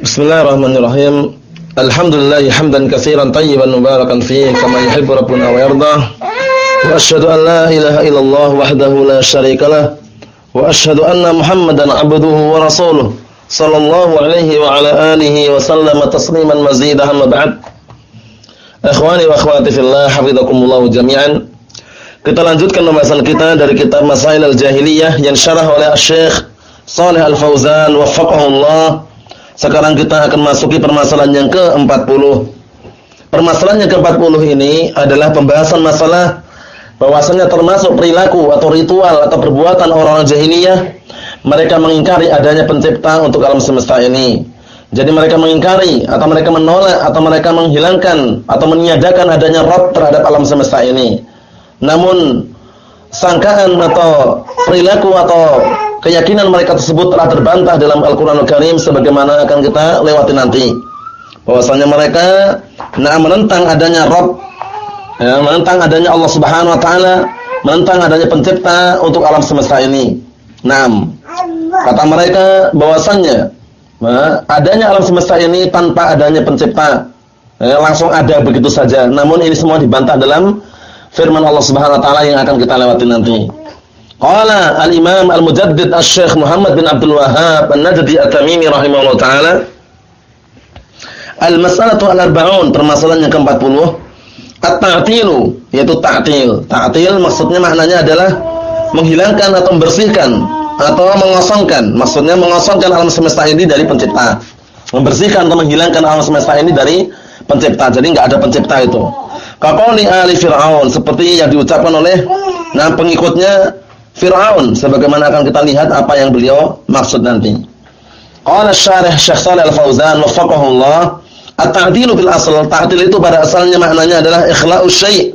Bismillahirrahmanirrahim. Alhamdulillah hamdan katsiran tayyiban mubarakan fihi kama yuhibbu rabbuna wa yarda. Wa asyhadu an la ilaha illallah wahdahu la syarika lah. Wa asyhadu anna Muhammadan 'abduhu wa rasuluh. Sallallahu alaihi wa ala alihi wa sallama tasliman mazidah amma ba'd. Ikhwani wa akhwati fillah, hafizakumullah jami'an. Kita lanjutkan pembahasan kita dari kitab Masail al-Jahiliyah yang syarah oleh Syekh Shalih Al-Fauzan waffaqahullah sekarang kita akan masuki permasalahan yang ke-40. Permasalahan yang ke-40 ini adalah pembahasan masalah bahwasanya termasuk perilaku atau ritual atau perbuatan orang-orang jahiliyah mereka mengingkari adanya pencipta untuk alam semesta ini. Jadi mereka mengingkari atau mereka menolak atau mereka menghilangkan atau meniadakan adanya Rabb terhadap alam semesta ini. Namun sangkaan atau perilaku atau keyakinan mereka tersebut telah terbantah dalam Al-Qur'anul Karim sebagaimana akan kita lewati nanti. Bahwasanya mereka nah menentang adanya Rabb, ya, menentang adanya Allah Subhanahu wa taala, menentang adanya pencipta untuk alam semesta ini. Naam. Kata mereka bahwasanya nah, adanya alam semesta ini tanpa adanya pencipta. Ya, langsung ada begitu saja. Namun ini semua dibantah dalam firman Allah Subhanahu wa taala yang akan kita lewati nanti. Qala al-Imam al-Mujaddid Asy-Syaikh Muhammad bin Abdul Wahhab An-Najdi At-Tamimi rahimahullah taala Al-mas'alatu al-arba'un permasalahan yang ke-40 At-ta'tilu yaitu ta'til. Ta'til maksudnya maknanya adalah menghilangkan atau membersihkan atau mengosongkan. Maksudnya mengosongkan alam semesta ini dari pencipta. Membersihkan atau menghilangkan alam semesta ini dari pencipta. Jadi enggak ada pencipta itu. Kaqali ali Fir'aun seperti yang diucapkan oleh nah pengikutnya Fir'aun sebagaimana akan kita lihat apa yang beliau maksud nanti. Qala syarih Syekh Shalih Al-Fauzan waffaqahu Allah, at-ta'dilu fil asal, ta'dil itu pada asalnya maknanya adalah ikhla'us syai',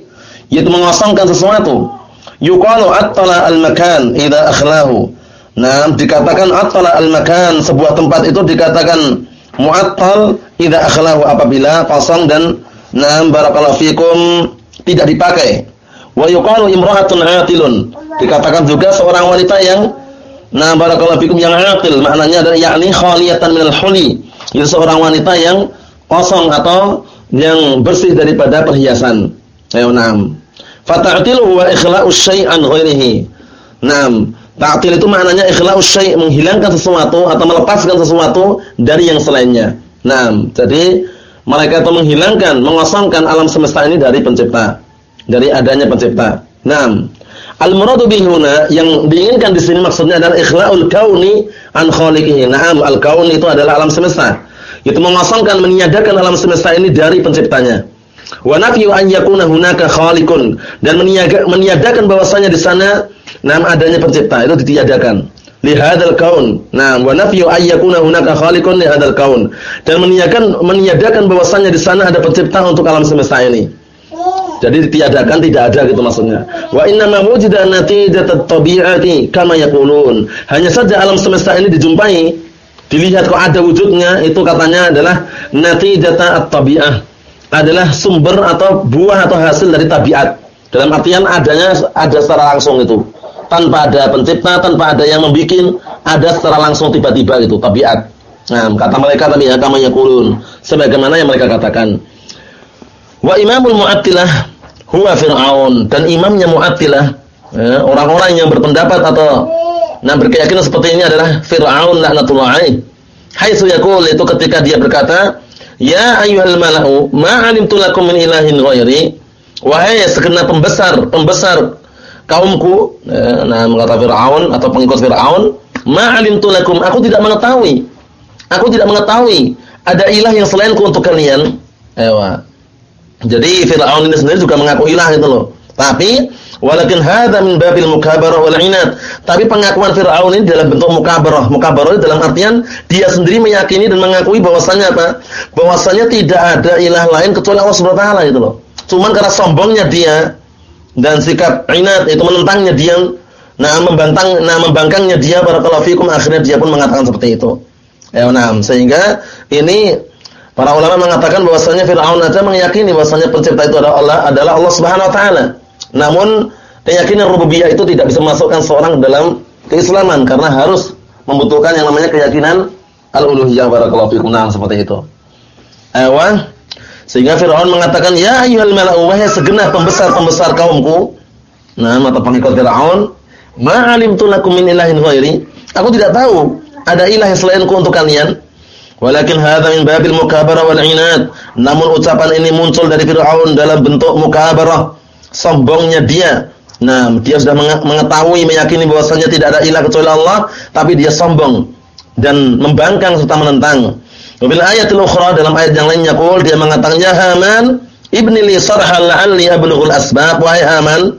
yaitu mengosongkan sesuatu. Yuqalu attala al-makan idza akhlahu. Nah, dikatakan attala al-makan, sebuah tempat itu dikatakan mu'attal idza akhlahu apabila kosong dan nah barakallahu fikum tidak dipakai. Wa yuqalu imra'atun 'atilun. Dikatakan juga seorang wanita yang nah barakallahu fikum yang aqil, maknanya adalah yakni khaliyatan minal huli. Itu seorang wanita yang kosong atau yang bersih daripada perhiasan. Ayo na'am. Fata'tilu wa ikhla'us syai'an ghairihi. Naam. Ta'til itu maknanya ikhla'us syai' menghilangkan sesuatu atau melepaskan sesuatu dari yang selainnya. Naam. Jadi mereka itu menghilangkan, mengosongkan alam semesta ini dari pencipta dari adanya pencipta. Naam. Al-muradu bihuna yang diinginkan di sini maksudnya adalah ikhla'ul kauni an khaliqihi. Naam, al-kaun itu adalah alam semesta. Itu mengosongkan meniadakan alam semesta ini dari penciptanya. Wa nafyu an yakuna hunaka khaliqun dan meniadakan bahwasanya di sana nam adanya pencipta itu ditiadakan. Li hadzal kaun. Naam, wa nafyu an yakuna hunaka khaliqun li hadzal kaun dan meniadakan meniadakan bahwasanya di sana ada pencipta untuk alam semesta ini. Jadi ditiadakan tidak ada gitu maksudnya. Wa inna ma wujida natijatat tabi'ati kama yaqulun. Hanya saja alam semesta ini dijumpai, dilihat kok ada wujudnya, itu katanya adalah natijata at-tabi'ah. Adalah sumber atau buah atau hasil dari tabiat. Dalam artian adanya ada secara langsung itu. Tanpa ada pencipta, tanpa ada yang membuat, ada secara langsung tiba-tiba itu tabiat. Nah, kata mereka tadi ya kama yaqulun. Sebagaimana yang mereka katakan. Wa imamul mu'attilah huwa Fir'aun dan imamnya mu'attilah ya, orang-orang yang berpendapat atau nah berkeyakinan seperti ini adalah Fir'aun laknatullah alaih. Haitsu yaqul itu ketika dia berkata, "Ya ayyuhal mala'u, ma 'alimtu lakum min ilahin ghairi." Wahai segenap pembesar, pembesar kaumku, ya, nah mengata Fir'aun atau pengikut Fir'aun, "Ma 'alimtu lakum, aku tidak mengetahui. Aku tidak mengetahui ada ilah yang selainku untuk kalian." Ewa. Jadi Fir'aun ini sendiri juga mengaku ilah itu loh. Tapi walakin hadza min babil mukabarah wal inad. Tapi pengakuan Fir'aun ini dalam bentuk mukabarah. Mukabarah dalam artian dia sendiri meyakini dan mengakui bahwasanya apa? Bahwasanya tidak ada ilah lain kecuali Allah Subhanahu wa taala itu loh. Cuman karena sombongnya dia dan sikap inad itu menentangnya dia nah membantang nah membangkangnya dia barakallahu fikum akhirnya dia pun mengatakan seperti itu. Ya, nah, sehingga ini Para ulama mengatakan bahwasanya Firaun aja meyakini bahwasanya pencipta itu adalah Allah, adalah Allah Subhanahu wa taala. Namun keyakinan rububiyah itu tidak bisa memasukkan seorang dalam keislaman karena harus membutuhkan yang namanya keyakinan al-uluhiyah barakallahu fikum. Nah, seperti itu. Ewa. Sehingga Firaun mengatakan, "Ya ayyuhal mala'u wahai segenap pembesar-pembesar kaumku." Nah, mata pengikut Firaun, "Ma 'alimtu lakum min ilahin ghairi." Aku tidak tahu ada ilah selainku untuk kalian. Walakin hadza min babil mukabarah wal inad. Namun ucapan ini muncul dari Firaun dalam bentuk mukabarah, sombongnya dia. Nah, dia sudah mengetahui, meyakini bahwasanya tidak ada ilah kecuali Allah, tapi dia sombong dan membangkang serta menentang. Wabil ayatul ukhra dalam ayat yang lainnya qul dia mengatakan ya Haman ibni li sarhal la'alli ablughul asbab wahai Haman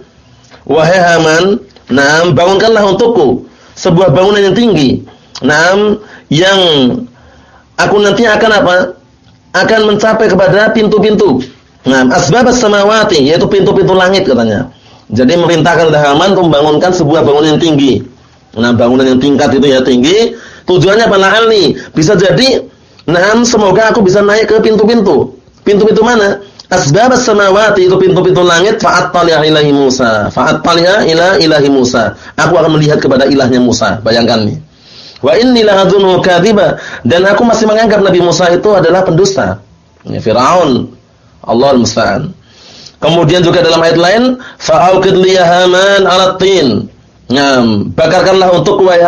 wahai Haman naam bangunkanlah untukku sebuah bangunan yang tinggi naam yang aku nanti akan apa akan mencapai kepada pintu-pintu naam asbab as-samawati yaitu pintu-pintu langit katanya jadi memerintahkan Haman untuk membangunkan sebuah bangunan yang tinggi nah bangunan yang tingkat itu ya tinggi tujuannya apa la'alli bisa jadi Nah, semoga aku bisa naik ke pintu-pintu. Pintu-pintu mana? Asbabas samawati itu pintu-pintu langit fa'attali'a ilahi Musa. Fa'attali'a ila ilahi Musa. Aku akan melihat kepada ilahnya Musa. Bayangkan nih. Wa inni lahadhunhu kadhiba dan aku masih menganggap Nabi Musa itu adalah pendusta. Ini Firaun. Allah musta'an. Kemudian juga dalam ayat lain, fa'auqid li Haman. Ngam, bakarkanlah untuk wahai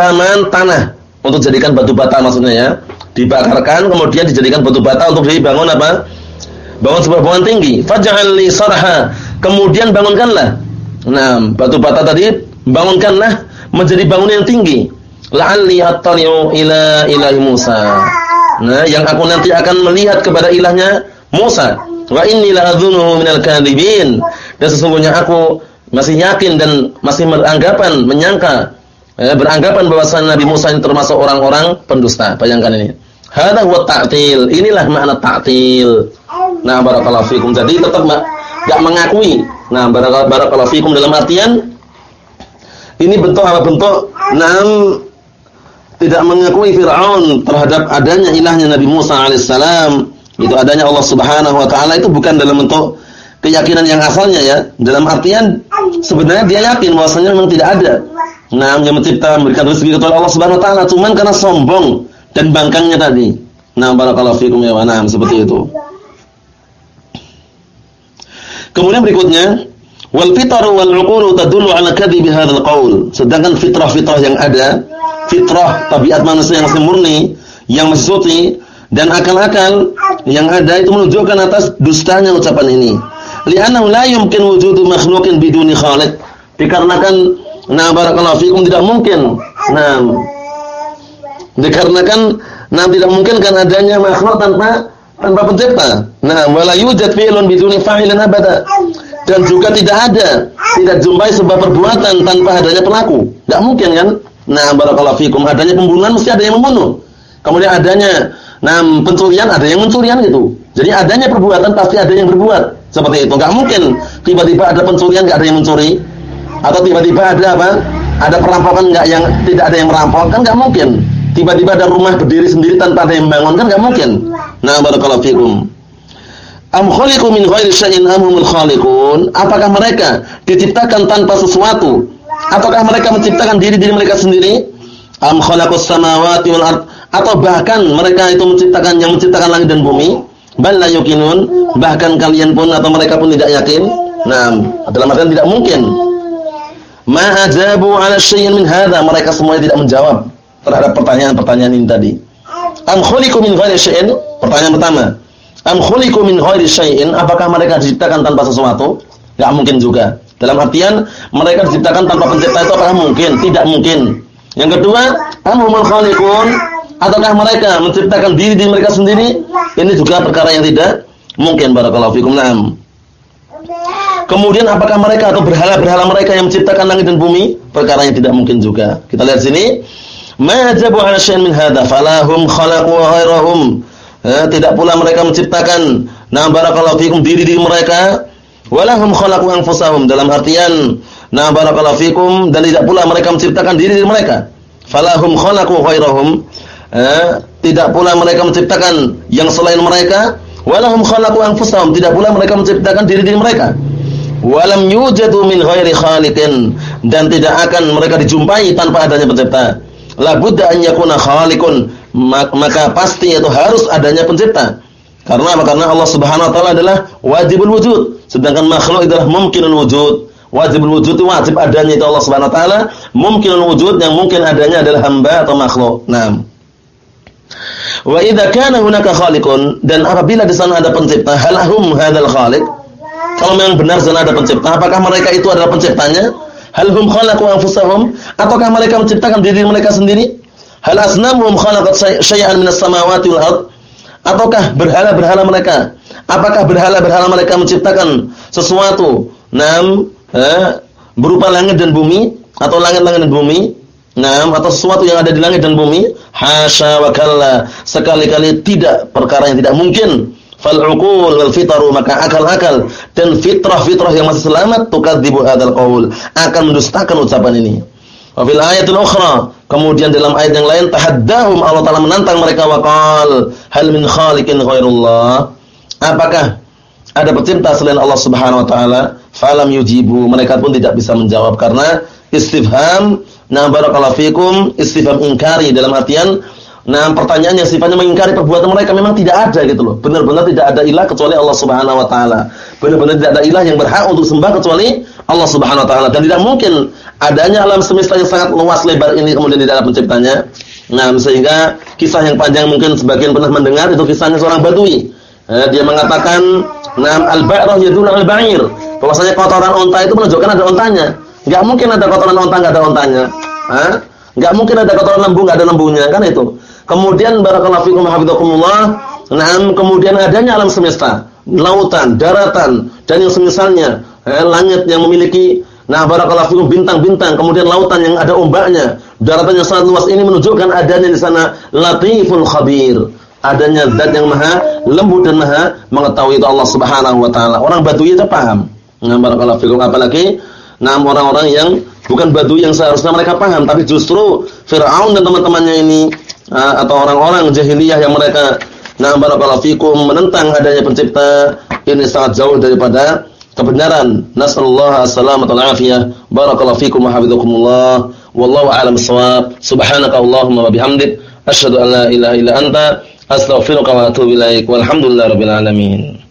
tanah untuk jadikan batu bata maksudnya ya dibakarkan kemudian dijadikan batu bata untuk dibangun apa? Bangun sebuah bangunan tinggi. Faj'al li sarha. Kemudian bangunkanlah. Nah, batu bata tadi bangunkanlah menjadi bangunan yang tinggi. La'alli attali'u ila ilahi Musa. Nah, yang aku nanti akan melihat kepada ilahnya Musa. Wa inni la'adzunuhu minal kadhibin. Dan sesungguhnya aku masih yakin dan masih beranggapan, menyangka, eh, beranggapan bahwasanya Nabi Musa ini termasuk orang-orang pendusta. Bayangkan ini. Hadza huwa ta'til. Inilah makna ta'til. Nah, barakallahu fikum. Jadi tetap enggak mengakui. Nah, barakallahu fikum dalam artian ini bentuk apa bentuk nam tidak mengakui Firaun terhadap adanya ilahnya Nabi Musa alaihissalam. Itu adanya Allah Subhanahu wa taala itu bukan dalam bentuk keyakinan yang asalnya ya. Dalam artian sebenarnya dia yakin bahwasanya memang tidak ada. Nah, yang mencipta memberikan rezeki kepada Allah Subhanahu wa taala, cuman karena sombong dan bangkangnya tadi. Nah, barakallahu fikum ya wa seperti itu. Kemudian berikutnya, wal fitar wal uqul tadullu ala kadhib hadzal qaul. Sedangkan fitrah-fitrah yang ada, fitrah tabiat manusia yang murni, yang masih suci dan akal-akal yang ada itu menunjukkan atas dustanya ucapan ini. Li'annahu la yumkin wujudu makhluqin biduni khaliq. Dikarenakan nah barakallahu fikum tidak mungkin. Nah, Dikarenakan nah tidak mungkin kan adanya makhluk tanpa tanpa pencipta. Nah, wala yujad fi'lun biduni fa'ilin abada. Dan juga tidak ada, tidak jumpai sebuah perbuatan tanpa adanya pelaku. Tidak mungkin kan? Nah, barakallahu fikum, adanya pembunuhan mesti ada yang membunuh. Kemudian adanya nah pencurian ada yang mencurian gitu. Jadi adanya perbuatan pasti ada yang berbuat. Seperti itu. Enggak mungkin tiba-tiba ada pencurian enggak ada yang mencuri. Atau tiba-tiba ada apa? Ada perampokan enggak yang tidak ada yang merampok kan enggak mungkin tiba-tiba ada rumah berdiri sendiri tanpa ada yang bangun kan enggak mungkin. Nah, barakallahu fikum. Am khaliqu min ghairi syai'in am humul khaliqun? Apakah mereka diciptakan tanpa sesuatu? Apakah mereka menciptakan diri-diri mereka sendiri? Am khalaqus samawati wal ard? Atau bahkan mereka itu menciptakan yang menciptakan langit dan bumi? Bal? Bahkan kalian pun atau mereka pun tidak yakin? Nah, dalam artian tidak mungkin. Ma ajabu 'ala syai'in min hadza? Mereka semuanya tidak menjawab terhadap pertanyaan-pertanyaan ini tadi. Am khuliqu min ghairi syai'in? Pertanyaan pertama. Am khuliqu min ghairi syai'in? Apakah mereka diciptakan tanpa sesuatu? Enggak mungkin juga. Dalam artian mereka diciptakan tanpa pencipta itu apakah mungkin? Tidak mungkin. Yang kedua, am humul khaliqun? Ataukah mereka menciptakan diri diri mereka sendiri? Ini juga perkara yang tidak mungkin barakallahu fikum. Naam. Kemudian apakah mereka atau berhala-berhala mereka yang menciptakan langit dan bumi? Perkara yang tidak mungkin juga. Kita lihat sini. Ma jabu ala syai'in min hadza falahum khalaqu ghairahum. Eh, tidak pula mereka menciptakan na barakallahu fikum diri-diri mereka walahum khalaqu anfusahum dalam artian na barakallahu fikum dan tidak pula mereka menciptakan diri-diri mereka. Falahum khalaqu ghairahum. Eh, tidak pula mereka menciptakan yang selain mereka walahum khalaqu anfusahum tidak pula mereka menciptakan diri-diri mereka. Walam yujadu min ghairi khaliqin dan tidak akan mereka dijumpai tanpa adanya pencipta la budda an yakuna khaliqun maka pasti itu harus adanya pencipta. Karena apa? Karena Allah Subhanahu wa taala adalah wajibul wujud, sedangkan makhluk adalah mungkinul wujud. Wajibul wujud itu wajib adanya itu Allah Subhanahu wa taala, mungkinul wujud yang mungkin adanya adalah hamba atau makhluk. Naam. Wa idza kana hunaka khaliqun dan apabila di sana ada pencipta, halahum hadzal khaliq? Kalau memang benar sana ada pencipta, apakah mereka itu adalah penciptanya? Hal hum khalaqu anfusahum? Ataukah mereka menciptakan diri mereka sendiri? Hal asnamuhum khalaqat syai'an minas samawati wal ardh? Ataukah berhala-berhala mereka? Apakah berhala-berhala mereka menciptakan sesuatu? Nam, eh, berupa langit dan bumi atau langit-langit dan bumi? Nam, atau sesuatu yang ada di langit dan bumi? Hasya wa kalla. Sekali-kali tidak perkara yang tidak mungkin. Fal uqul wal fitru maka akal-akal dan fitrah-fitrah yang masih selamat tukadzibu hadzal qaul akan mendustakan ucapan ini. Wa fil ayatil ukhra Kemudian dalam ayat yang lain tahaddahum Allah Taala menantang mereka waqal hal min khaliqin ghairullah. Apakah ada pencipta selain Allah Subhanahu wa taala? Falam yujibu. Mereka pun tidak bisa menjawab karena istifham na barakallahu fikum istifham ingkari dalam artian Nah, pertanyaannya sifatnya mengingkari perbuatan mereka memang tidak ada gitu loh. Benar-benar tidak ada ilah kecuali Allah Subhanahu wa taala. Benar-benar tidak ada ilah yang berhak untuk sembah kecuali Allah Subhanahu wa taala dan tidak mungkin adanya alam semesta yang sangat luas lebar ini kemudian tidak ada penciptanya. Nah, sehingga kisah yang panjang mungkin sebagian pernah mendengar itu kisahnya seorang badui. Eh, dia mengatakan, "Nam al-ba'rah yadullu al-ba'ir." Bahwasanya kotoran unta itu menunjukkan ada untanya. Enggak mungkin ada kotoran unta enggak ada untanya. Hah? Enggak mungkin ada kotoran lembu enggak ada lembunya, kan itu. Kemudian barakallahu fikum hafizakumullah, nah kemudian adanya alam semesta, lautan, daratan dan yang semisalnya, eh, langit yang memiliki Nah, barakallahu fikum bintang-bintang, kemudian lautan yang ada ombaknya, daratan yang sangat luas ini menunjukkan adanya di sana Latiful Khabir. Adanya zat yang maha lembut dan maha mengetahui itu Allah Subhanahu wa taala. Orang Badui itu paham. Nah, barakallahu fikum apalagi nah orang-orang yang bukan Badui yang seharusnya mereka paham, tapi justru Firaun dan teman-temannya ini atau orang-orang jahiliyah yang mereka nah barakallahu fikum menentang adanya pencipta ini sangat jauh daripada kebenaran. Nasallahu assalamata wal afiyah. Barakallahu fikum wa hafizakumullah. Wallahu a'lam bissawab. Subhanaka Allahumma wa bihamdik asyhadu an la ilaha illa anta astaghfiruka wa atubu ilaik. Walhamdulillahirabbil alamin.